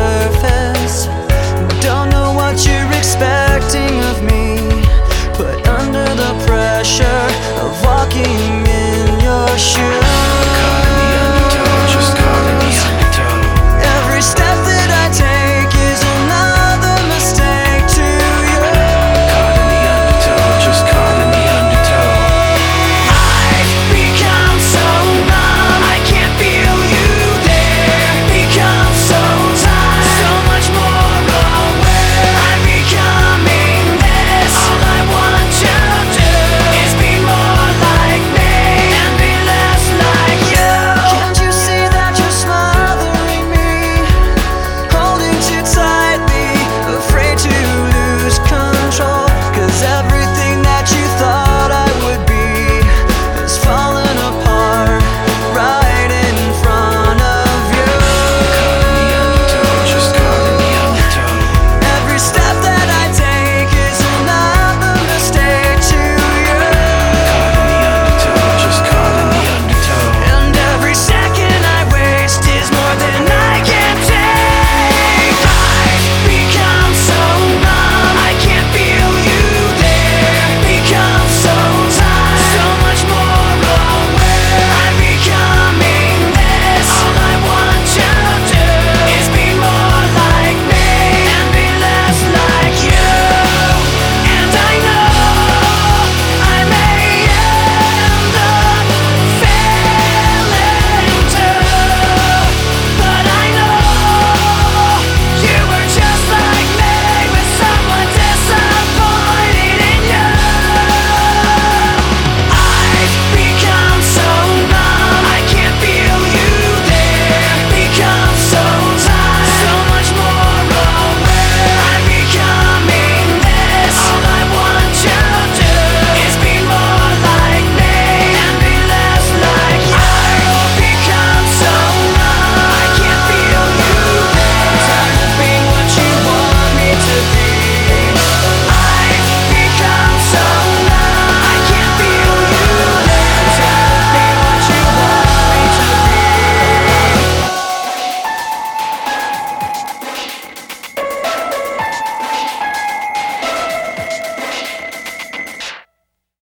perfect.